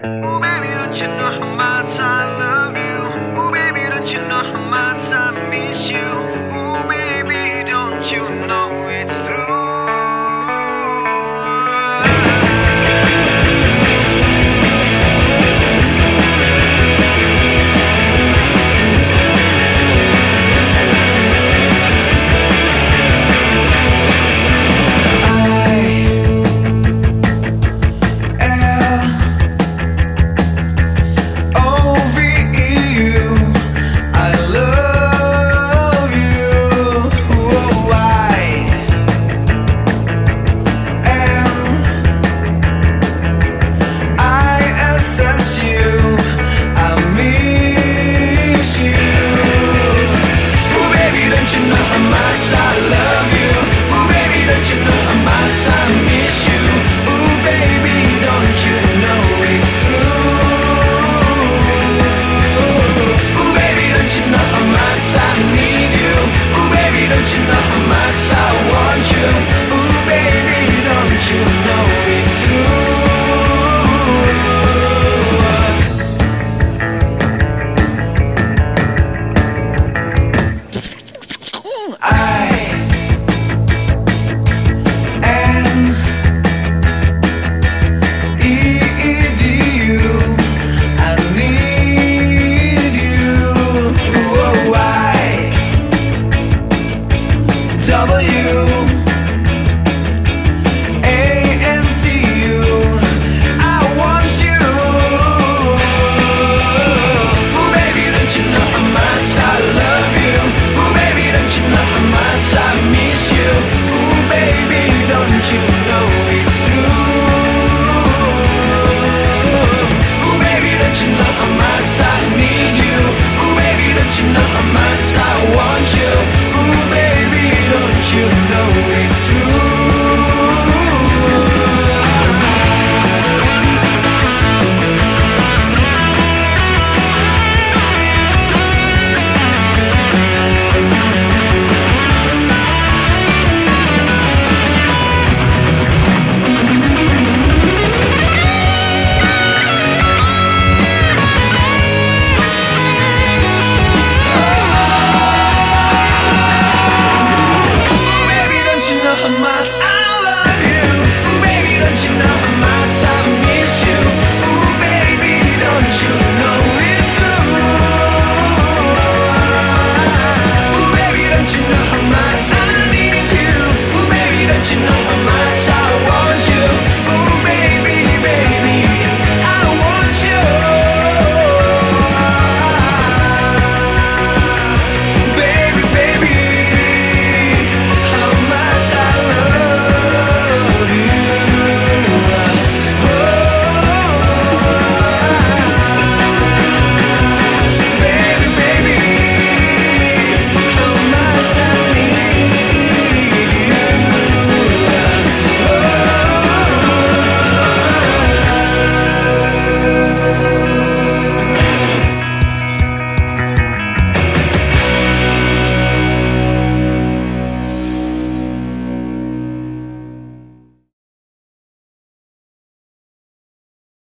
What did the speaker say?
Oh, baby, don't you know much I love you.